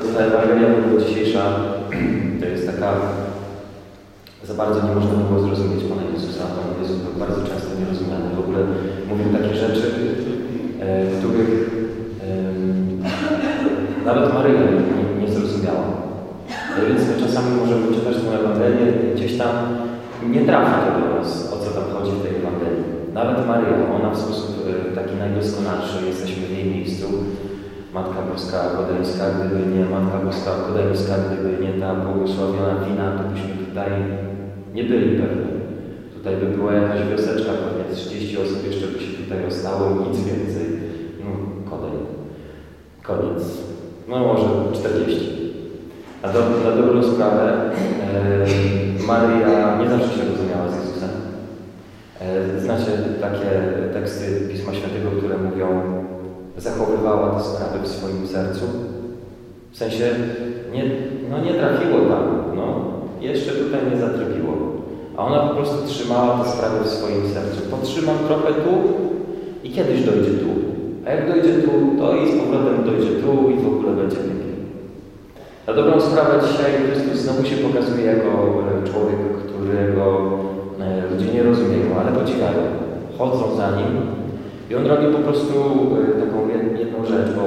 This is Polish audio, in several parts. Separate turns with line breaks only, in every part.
to ta Ewangelia w ogóle dzisiejsza to jest taka, za bardzo nie można było zrozumieć Pana Jezusa. Pan Jezus był bardzo często nierozumiany. W ogóle mówił takie rzeczy, e, których nawet Maryja nie, zrozumiała. E, więc my czasami możemy czytać tę Ewangelię gdzieś tam nie trafi to do nas, o co tam chodzi w tej Ewangelii. Nawet Maryja, ona w sposób e, taki najdoskonalszy, jesteśmy w jej miejscu, Matka Boska Kodeńska, gdyby nie Matka Boska Kodeńska, gdyby nie ta błogosławiona wina, to byśmy tutaj nie byli pewni. Tutaj by była jakaś wioseczka, pewnie 30 osób jeszcze by się tutaj ostało nic więcej. No, Kodeń. Koniec. No może 40. Na, do, na dobrą sprawę e, Maria nie zawsze się rozumiała z Jezusem. E, znacie takie teksty Pisma Świętego, które mówią zachowywała te sprawy w swoim sercu. W sensie nie, no nie trafiło tam, no, jeszcze tutaj nie zatrybiło. A ona po prostu trzymała te sprawy w swoim sercu. Potrzymam trochę tu i kiedyś dojdzie tu. A jak dojdzie tu, to i z powrotem dojdzie tu i w ogóle będzie pięknie. Na dobrą sprawę dzisiaj Chrystus znowu się pokazuje jako e, człowiek, którego e, ludzie nie rozumieją, ale podziwiają. Chodzą za Nim, i on robi po prostu e, taką jedną rzecz, bo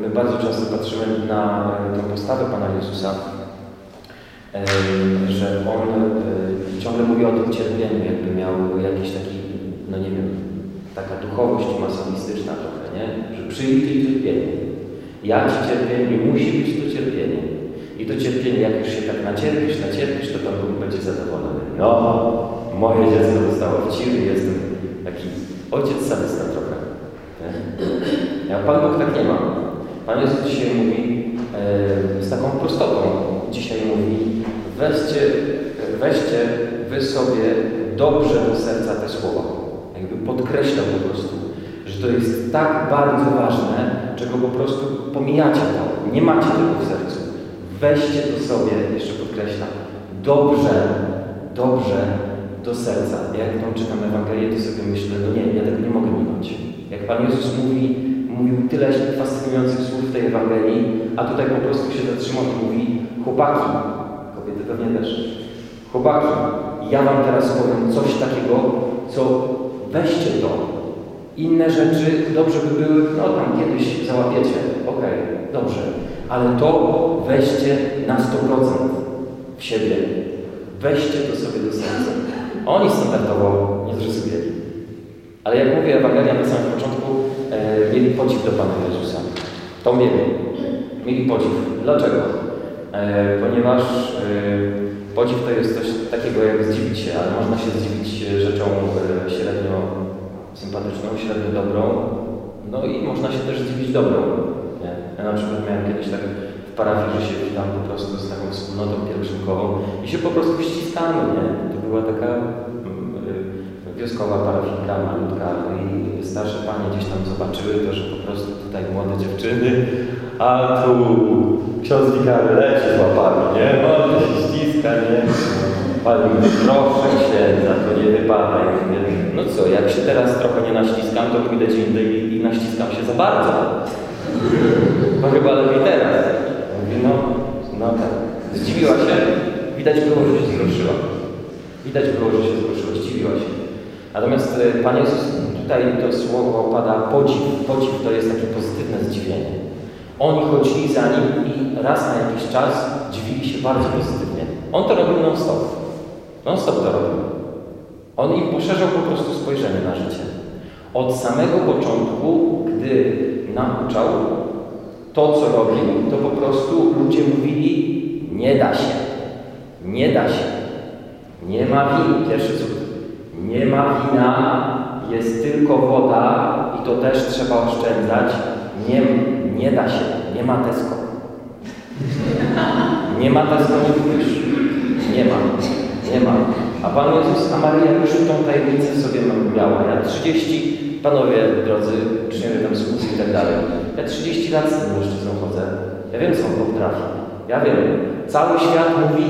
my bardzo często patrzymy na e, tę postawę Pana Jezusa, e, że On ciągle mówi o tym cierpieniu, jakby miał jakiś taki, no nie wiem, taka duchowość masonistyczna trochę, nie? Że przyjdzie cierpienie. Ja Ci cierpię musi być to cierpienie. I to cierpienie, jak już się tak nacierpisz, nacierpisz, to Pan Bóg będzie zadowolony. No, moje dziecko zostało w ciry, jestem taki ojciec sadysta trochę. Nie? A Pan Bóg tak nie ma. Pan Jezus dzisiaj mówi e, z taką prostotą. Dzisiaj mówi, weźcie, weźcie wy sobie dobrze do serca te słowa. Jakby podkreślał po prostu, że to jest tak bardzo ważne, czego po prostu pomijacie to. Nie macie tego w sercu. Weźcie to sobie, jeszcze podkreślam, dobrze, dobrze do serca. Jak tą czytam Ewangelię, to sobie myślę, no nie, ja tego nie mogę minąć. Jak Pan Jezus mówi, mówił tyle fascynujących słów w tej Ewangelii, a tutaj po prostu się zatrzymał i mówi, chłopaki, kobiety pewnie też, chłopaki, ja Wam teraz powiem coś takiego, co weźcie to. Inne rzeczy dobrze by były, no tam kiedyś załapiecie, okej, okay, dobrze, ale to weźcie na 100% w siebie. Weźcie to sobie do serca. Oni standardowo nie zrozumieli. Ale jak mówię, Ewangelia na samym początku e, mieli podziw do Pana Jezusa. To mieli. Mieli podziw. Dlaczego? E, ponieważ e, podziw to jest coś takiego jak zdziwić się, ale można się zdziwić rzeczą e, średnio sympatyczną, średnio dobrą. No i można się też zdziwić dobrą. Nie? Ja na przykład miałem kiedyś tak w parafii, że się witam po prostu z taką wspólnotą pielgrzymkową i się po prostu ściskamy, nie? Była taka mm, y, wioskowa parafinka malutka i starsze panie gdzieś tam zobaczyły to, że po prostu tutaj młode dziewczyny, a tu ksiądz wikary leci łapami, nie? To się ściska, nie? Pani proszę księdza, to nie wypada. No co, jak się teraz trochę nie naściskam, to pójdę gdzie indziej i naściskam się za bardzo. No chyba lepiej teraz. Mówi, no, no tak. Zdziwiła się, widać było, że się zgoruszyła. Widać było, że się zgoruszyła, zdziwiła się. Natomiast e, Pan Jezus, tutaj to słowo pada podziw. Podziw to jest takie pozytywne zdziwienie. Oni chodzili za Nim i raz na jakiś czas dziwili się bardzo pozytywnie. On to robił non-stop. Non-stop to robił. On im poszerzał po prostu spojrzenie na życie. Od samego początku, gdy nauczał, to, co robił, to po prostu ludzie mówili, nie da się, nie da się, nie ma win, pierwszy cud, nie ma wina, jest tylko woda i to też trzeba oszczędzać, nie, nie da się, nie ma Tesco. Nie ma Tesco, nie kupisz. Nie ma, nie ma. A Pan Jezus, a Maria już tą tajemnicę sobie miała. Ja 30, panowie drodzy, uczniowie tam słudzy i tak dalej. Ja 30 lat z tym mężczyzną chodzę. Ja wiem, co on potrafi. Ja wiem. Cały świat mówi,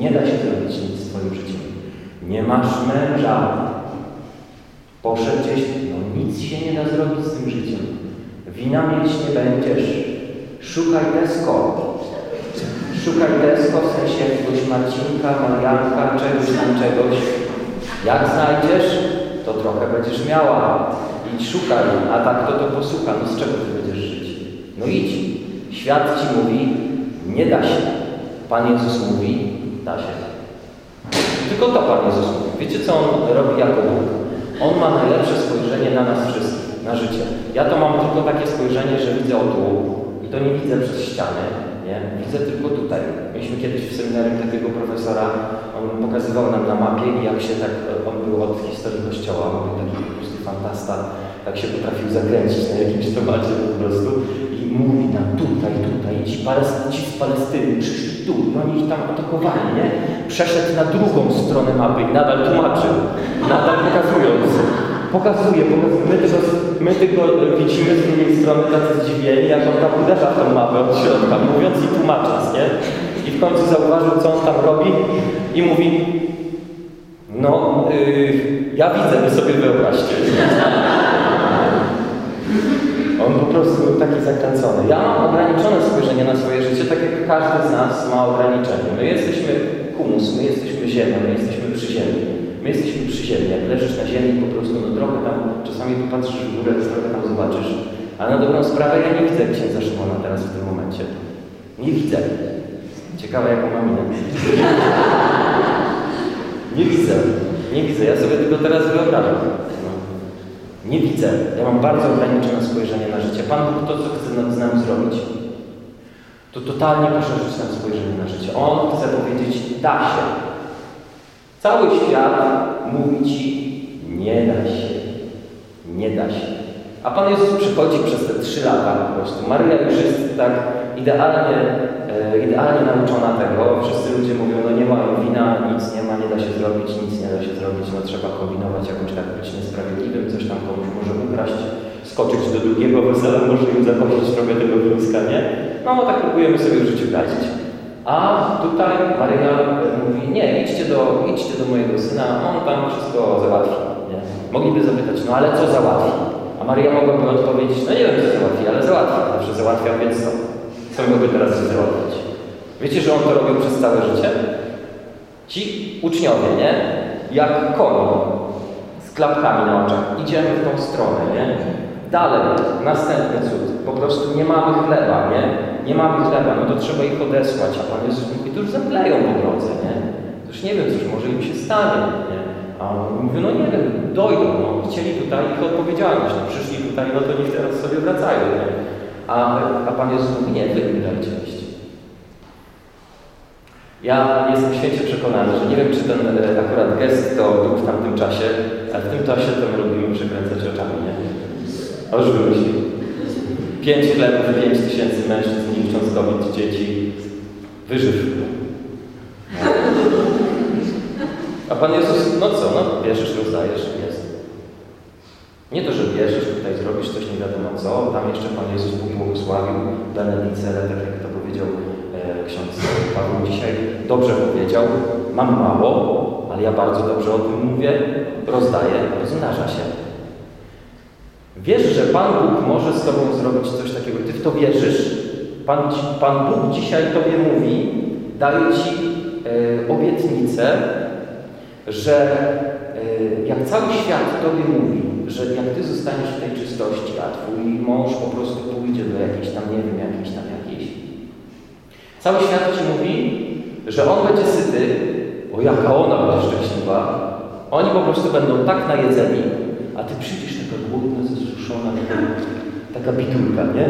nie, da się zrobić nic z Twoim życiem. Nie masz męża. Poszedł gdzieś, no nic się nie da zrobić z tym życiem. Wina mieć nie będziesz. Szukaj desko. Szukaj desko w sensie jakiegoś Marcinka, Marianka, czegoś tam, czegoś. Jak znajdziesz, to trochę będziesz miała. Idź szukaj, a tak to to posłucha. No z czego ty będziesz żyć? No idź. Świat ci mówi, nie da się. Pan Jezus mówi, da się. Tylko to Pan Jezus mówi. Wiecie, co On robi jako Bóg? On ma najlepsze spojrzenie na nas wszystkich, na życie. Ja to mam tylko takie spojrzenie, że widzę o tu i to nie widzę przez ściany, nie? Widzę tylko tutaj. Mieliśmy kiedyś w seminarium takiego profesora, on pokazywał nam na mapie, jak się tak, on był od historii Kościoła, on był taki po prostu fantasta, tak się potrafił zakręcić na jakimś temacie po prostu i mówi nam tutaj, tutaj, ci, ci z Palestyny przyszli tu, i oni ich tam atakowali, nie? Przeszedł na drugą stronę mapy i nadal tłumaczył, nadal pokazując. Pokazuje, pokazuje. My tego, my widzimy z drugiej strony tacy zdziwieni, jak on tam uderza w tą mapę od środka, mówiąc i tłumacząc, nie? I w końcu zauważył, co on tam robi i mówi no, yy, ja widzę, wy sobie wyobraźcie. On po prostu taki zakręcony. Ja mam ograniczone spojrzenie na swoje życie, tak jak każdy z nas ma ograniczenie. My jesteśmy humus, my jesteśmy ziemia, my jesteśmy przy ziemi. My jesteśmy przy ziemi. Jak leżysz na ziemi, po prostu no trochę tam, czasami popatrzysz w górę, trochę tam zobaczysz. Ale na dobrą sprawę ja nie widzę księdza Szymona teraz w tym momencie. Nie widzę. Ciekawe jaką mam minę. Nie widzę. Nie widzę. Ja sobie tylko teraz wyobrażam. No. Nie widzę. Ja mam bardzo ograniczone spojrzenie na życie. Pan Bóg to, co chce z nami zrobić, to totalnie poszerzyć nam spojrzenie na życie. On chce powiedzieć, da się. Cały świat mówi Ci, nie da się. Nie da się. A Pan Jezus przychodzi przez te trzy lata po prostu. Maryja już jest tak idealnie, e, idealnie nauczona tego. Wszyscy ludzie mówią, no nie mają wina, nic nie ma, nie da się zrobić, nic nie da się zrobić, no trzeba kombinować, jakoś tak być niesprawiedliwym, coś tam komuś może ukraść, skoczyć do drugiego wesela, może im zakończyć trochę tego wniska, nie? No tak próbujemy sobie w życiu radzić. A tutaj Maryja mówi, nie, idźcie do, idźcie do mojego syna, on tam wszystko załatwi. Nie? Mogliby zapytać, no ale co załatwi? A Maria mogłaby odpowiedzieć, no nie wiem, co załatwi, ale załatwi. Zawsze załatwiam, więc co? Co mogłoby teraz się załatwić? Wiecie, że on to robił przez całe życie? Ci uczniowie, nie? Jak koni z klapkami na oczach. Idziemy w tą stronę, nie? Dalej, następny cud. Po prostu nie mamy chleba, nie? Nie mamy chleba, no to trzeba ich odesłać. A Pan Jezus mówi, to już zemdleją po drodze, nie? To już nie wiem, cóż może im się stanie, nie? A on mówi, no nie wiem, dojdą, no. Chcieli tutaj ich odpowiedzialność, no przyszli tutaj, no to niech teraz sobie wracają, nie? A, a Pan Jezus mówi, nie, wy mi iść. Ja jestem święcie przekonany, że nie wiem, czy ten e, akurat gest to był w tamtym czasie, ale w tym czasie to my lubimy przekręcać oczami, nie? Wymyślił. Pięć chlebów, pięć tysięcy mężczyzn, nie licząc kobiet, dzieci. Wyżyw. A Pan Jezus, no co, no bierzesz, rozdajesz, jest. Nie to, że bierzesz, zrobisz coś nie wiadomo co, tam jeszcze Pan Jezus błogosławił, benedicere, tak jak to powiedział e, ksiądz Paweł dzisiaj, dobrze powiedział, mam mało, ale ja bardzo dobrze o tym mówię, rozdaję, rozmnaża się. Wiesz, że Pan Bóg może z Tobą zrobić coś takiego. Ty w to wierzysz. Pan, Pan Bóg dzisiaj Tobie mówi, daje Ci e, obietnicę, że e, jak cały świat Tobie mówi, że jak Ty zostaniesz w tej czystości, a Twój mąż po prostu pójdzie do jakiejś tam, nie wiem, jakiejś tam jakiejś. Cały świat Ci mówi, że On będzie syty, o jaka ona będzie szczęśliwa. Oni po prostu będą tak najedzeni, a Ty przyjdziesz taka głodna, zesuszona, taka, taka bitulka, nie?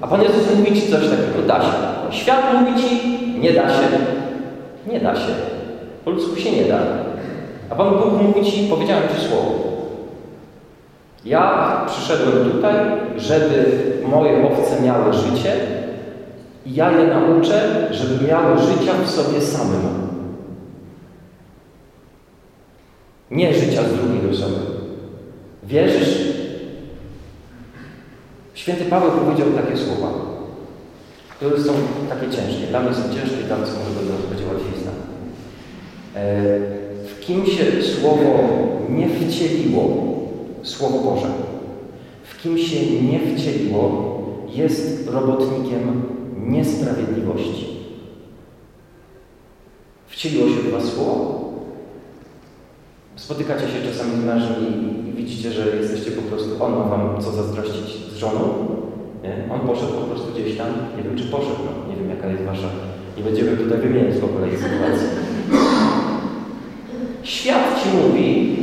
A Pan Jezus mówi Ci coś takiego, da się. Świat mówi Ci, nie da się. Nie da się. Po ludzku się nie da. A Pan Bóg mówi Ci, powiedziałem Ci słowo. Ja przyszedłem tutaj, żeby moje owce miały życie i ja je nauczę, żeby miały życia w sobie samym. Nie życia z drugiej osoby. Wierzysz? Święty Paweł powiedział takie słowa, które są takie ciężkie. Dla mnie są ciężkie, dla was może będą będzie łatwizna. W kim się Słowo nie wcieliło, Słowo Boże, w kim się nie wcieliło, jest robotnikiem niesprawiedliwości. Wcieliło się w Was słowo? Spotykacie się czasami z mężem i, i widzicie, że jesteście po prostu, on ma Wam co zazdrościć z żoną, nie? On poszedł po prostu gdzieś tam, nie wiem czy poszedł, no, nie wiem jaka jest Wasza, nie będziemy tutaj wymieniać po kolei sytuacji. Świat Ci mówi,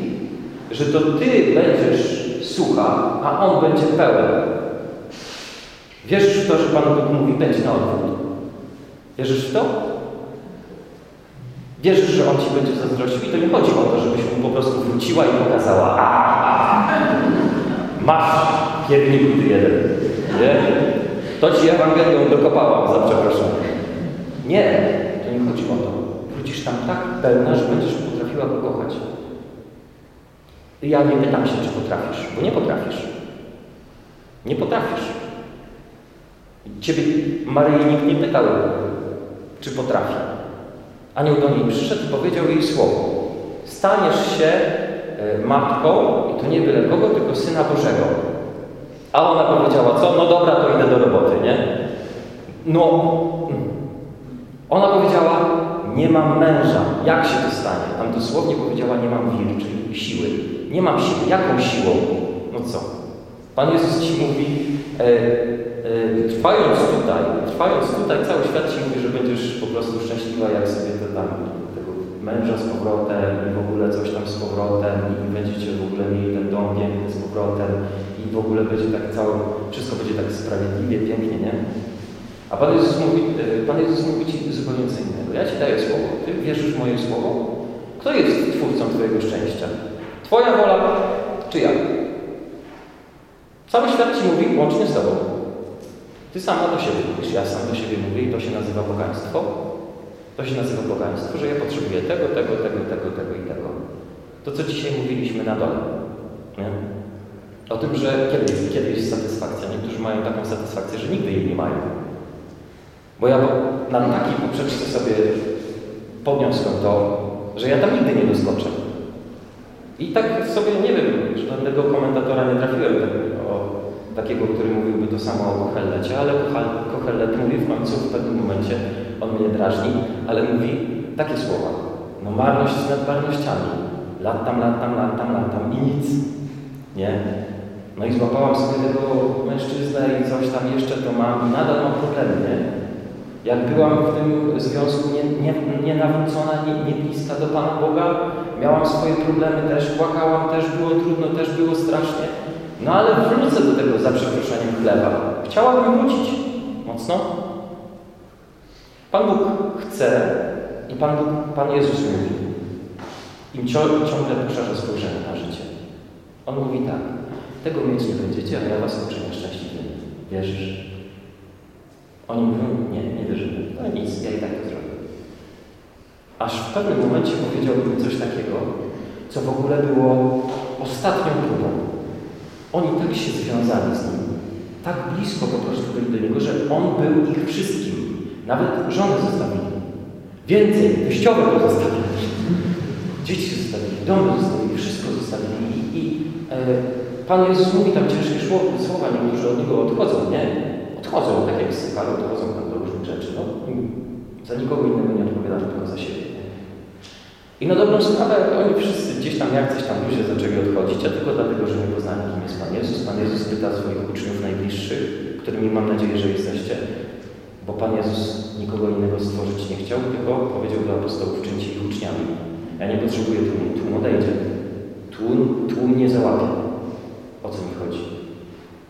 że to Ty będziesz sucha, a On będzie pełen. Wierzysz w to, że Pan Bóg mówi, będzie na odwrót? Wierzysz w to? Wierzysz, że On Ci będzie zazdrościł? I to nie chodzi o to, żebyś mu po prostu wróciła i pokazała a, a, a. Masz pierniku jeden. Nie? To Ci Ewangelią dokopałam, za przepraszam. Nie, to nie chodzi o to. Wrócisz tam tak pełna, że będziesz potrafiła go kochać. Ja nie pytam się, czy potrafisz, bo nie potrafisz. Nie potrafisz. Ciebie Maryi nikt nie pytał, czy potrafi. Anioł do niej przyszedł i powiedział jej słowo. Staniesz się e, matką, i to nie byle kogo, tylko Syna Bożego. A ona powiedziała, co? No dobra, to idę do roboty, nie? No, ona powiedziała, nie mam męża. Jak się to stanie? Tam dosłownie powiedziała, nie mam wir, czyli siły. Nie mam siły. Jaką siłą? No co? Pan Jezus Ci mówi, e, e, trwając tutaj, trwając tutaj, cały świat Ci mówi, że będziesz po prostu szczęśliwa, jak sobie to tam, tego męża z powrotem i w ogóle coś tam z powrotem i będziecie w ogóle mieli ten dom piękny z powrotem i w ogóle będzie tak całe, wszystko będzie tak sprawiedliwie, pięknie, nie? A Pan Jezus mówi, e, Pan Jezus mówi Ci zupełnie co innego. Ja Ci daję słowo, Ty wierzysz w moje słowo? Kto jest Twórcą Twojego szczęścia? Twoja wola czy ja? Cały świat Ci mówi łącznie z Tobą. Ty sama do siebie mówisz, ja sam do siebie mówię i to się nazywa bogaństwo. To się nazywa bogaństwo, że ja potrzebuję tego, tego, tego, tego, tego i tego. To, co dzisiaj mówiliśmy na dole. Nie? O tym, że kiedy, kiedy jest satysfakcja. Niektórzy mają taką satysfakcję, że nigdy jej nie mają. Bo ja na takiej poprzeczce sobie podniosłem to, że ja tam nigdy nie doskoczę. I tak sobie, nie wiem, żadnego komentatora nie trafiłem o, takiego, który mówiłby to samo o Kohelecie, ale Kohelet mówi w końcu w pewnym momencie, on mnie drażni, ale mówi takie słowa. No marność nad marnościami. Latam, latam, latam, latam i nic. Nie? No i złapałam sobie tego mężczyznę i coś tam jeszcze to mam i nadal mam problemy, nie? Jak byłam w tym związku nie, nie, nie, nie bliska do Pana Boga, miałam swoje problemy też, płakałam, też było trudno, też było strasznie. No ale wrócę do tego za przeproszeniem chleba. Chciałabym wrócić mocno. Pan Bóg chce i Pan, Bóg, Pan Jezus mówi. Im ciągle poszerza spojrzenie na życie. On mówi tak, tego mieć nie będziecie, ale ja was uczynię szczęśliwymi. Wierzysz? Oni mówią, nie, nie wierzymy. No nic, ja i tak to zrobię. Aż w pewnym momencie powiedział coś takiego, co w ogóle było ostatnią próbą. Oni tak się związali z nim, tak blisko po prostu byli do niego, że on był ich wszystkim. Nawet żony zostawili. Więcej, teściowe go zostawili. Dzieci zostawili, domy zostawili, wszystko zostawili. I, i e, Pan Jezus mówi tam ciężkie słowa, niektórzy od niego odchodzą, nie? Odchodzą, tak jak z sykalu, odchodzą tam do różnych rzeczy. No. Za nikogo innego nie odpowiadają, tylko za siebie. I na dobrą sprawę oni wszyscy gdzieś tam jak coś tam ludzie zaczęli odchodzić, a tylko dlatego, że nie poznali, kim jest Pan Jezus. Pan Jezus pyta swoich uczniów najbliższych, którymi mam nadzieję, że jesteście, bo Pan Jezus nikogo innego stworzyć nie chciał, tylko powiedział do apostołów, czyńcie ich uczniami. Ja nie potrzebuję tłumu, tłum odejdzie. Tłum, tłum nie załapie. O co mi chodzi?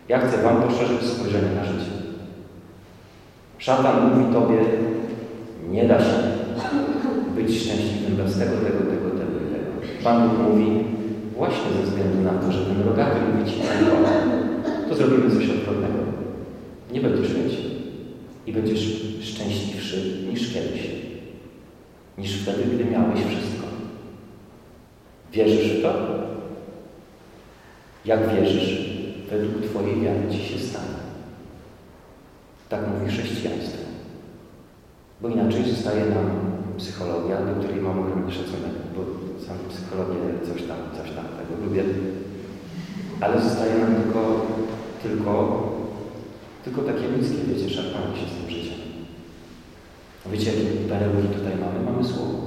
Ja chcę Wam poszerzyć spojrzenie na życie. Szatan mówi Tobie, nie da się być szczęśliwym bez tego, tego, tego, tego i tego. Pan Bóg mówi, właśnie ze względu na to, że ten rogaty mówi Ci to zrobimy coś odwrotnego. Nie będziesz mieć i będziesz szczęśliwszy niż kiedyś. Niż wtedy, gdy miałeś wszystko. Wierzysz w to? Jak wierzysz, według Twojej wiary Ci się stanie. Tak mówi chrześcijaństwo. Bo inaczej zostaje nam psychologia, do której mam ogromny szacunek, bo sam psychologię coś tam, coś tam tego lubię. Ale zostaje nam tylko, tylko tylko takie ludzkie, wiecie, szarpanie się z tym życiem. Wiecie, jakie perełki tutaj mamy? Mamy Słowo.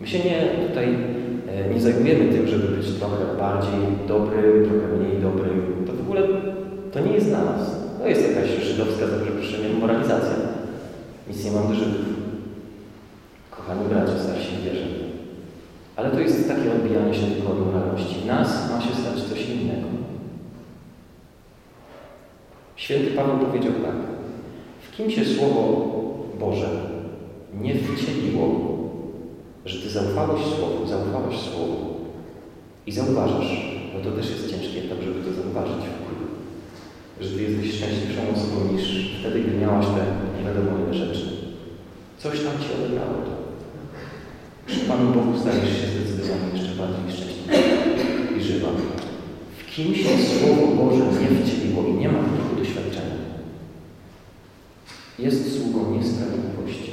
My się nie tutaj e, nie zajmujemy tym, żeby być trochę bardziej dobrym, trochę mniej dobrym. To w ogóle to nie jest dla nas. To jest jakaś żydowska, za przeproszeniem, moralizacja. Nic nie mam do Żydów. Kochani bracia, starsi wierzę. Ale to jest się tylko od moralności. W nas ma się stać coś innego. Święty Paweł powiedział tak. W kim się Słowo Boże nie wcieliło, że Ty zaufałeś Słowu, zaufałeś Słowu i zauważasz, bo to też jest ciężki etap, żeby to zauważyć że Ty jesteś szczęśliwszą osobą niż wtedy, gdy miałaś te nie wiadomo ile rzeczy. Coś tam Ci odebrało Panu Bogu stajesz się zdecydowanie jeszcze bardziej szczęśliwy i żywa. W kim się Słowo Boże nie wcieliło i nie ma takiego doświadczenia. Jest sługą niesprawiedliwości.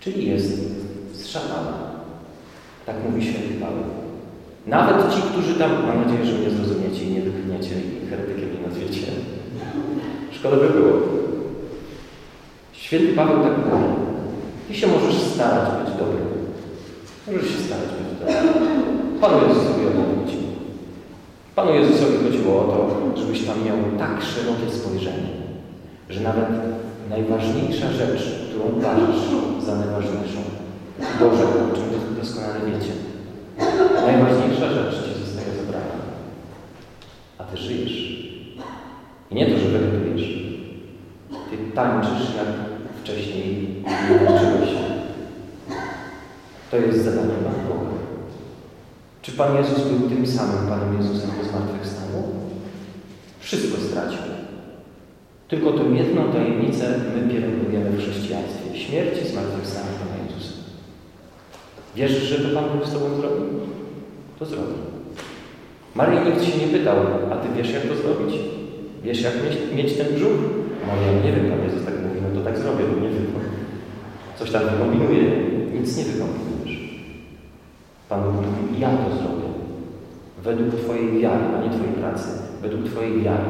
Czyli jest z szatana. Tak mówi święty Paweł. Nawet ci, którzy tam, mam nadzieję, że mnie zrozumiecie i nie wypchniecie i heretykiem nie nazwiecie. Szkoda by było. Święty Paweł tak mówi. Ty się możesz starać być dobry. Możesz się być dobry. Panu Jezusowi o to chodzi. Panu Jezusowi chodziło o to, żebyś tam miał tak szerokie spojrzenie, że nawet najważniejsza rzecz, którą uważasz za najważniejszą, Boże, o czym doskonale wiecie, najważniejsza rzecz Ci zostaje zabrana, a Ty żyjesz. I nie to, że wegetujesz. Ty tańczysz, jak wcześniej nie tańczyłeś. To jest zadanie Pana Boga. Czy Pan Jezus był tym samym Panem Jezusem po zmartwychwstaniu? Wszystko stracił. Tylko tą jedną tajemnicę my pielęgnujemy w chrześcijaństwie. Śmierć i zmartwychwstanie Pana Jezusa. Wierzysz, że to Pan Bóg z Tobą zrobi? To zrobi. Marii nikt się nie pytał, a Ty wiesz, jak to zrobić? Wiesz, jak mieć, mieć ten brzuch? No ja nie wiem, Pan Jezus tak mówi, no to tak zrobię, no nie wiem. Coś tam wykombinuję. Nic nie wykombinujesz. Pan Bóg mówi, ja to zrobię. Według Twojej wiary, a nie Twojej pracy. Według Twojej wiary.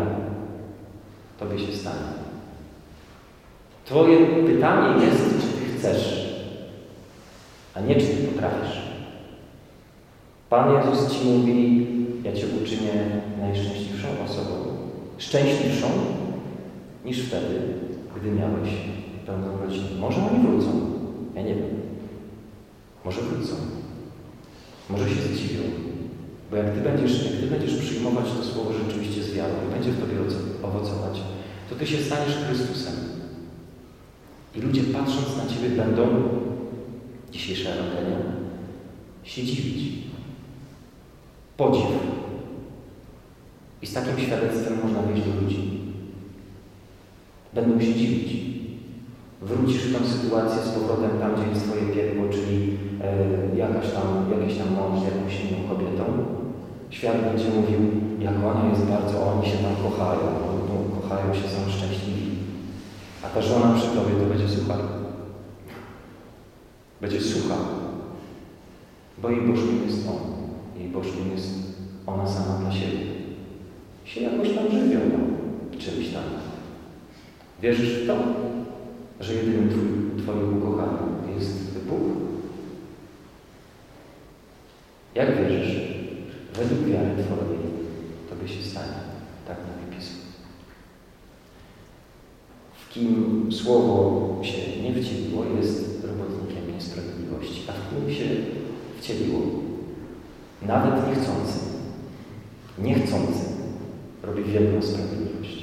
Tobie się stanie. Twoje pytanie jest, czy Ty chcesz, a nie czy Ty potrafisz. Pan Jezus Ci mówi, ja Cię uczynię najszczęśliwszą osobą. Szczęśliwszą niż wtedy, gdy miałeś pełną rodzinę. Może oni wrócą. Ja nie wiem. Może wrócą. Może się zdziwią. Bo jak Ty będziesz, jak Ty będziesz przyjmować to Słowo rzeczywiście z wiarą i będzie w Tobie owocować, to Ty się staniesz Chrystusem. I ludzie patrząc na Ciebie będą, dzisiejsza Ewangelia, się dziwić. Podziw. I z takim świadectwem można wyjść do ludzi. Będą się dziwić. Wrócisz w tą sytuację z powrotem tam, gdzie jest Twoje piekło, czyli jakaś tam, jakiś tam mąż z jakąś inną kobietą. Świat będzie mówił, jak ona jest bardzo, oni się tam kochają, no, kochają się, są szczęśliwi. A ta żona przy Tobie to będzie sucha. Będzie sucha. Bo jej Bożkiem jest On. Jej Bożkiem jest ona sama dla siebie. Się jakoś tam żywią, no, czymś tam. Wierzysz w to? Że jedynym Twoim ukochanym jest Bóg? Jak wierzysz? Według wiary Twojej Tobie się stanie. Tak mówi Pismo. W kim Słowo się nie wcieliło, jest robotnikiem niesprawiedliwości, a w kim się wcieliło, nawet niechcący, niechcący, robi wielką sprawiedliwość.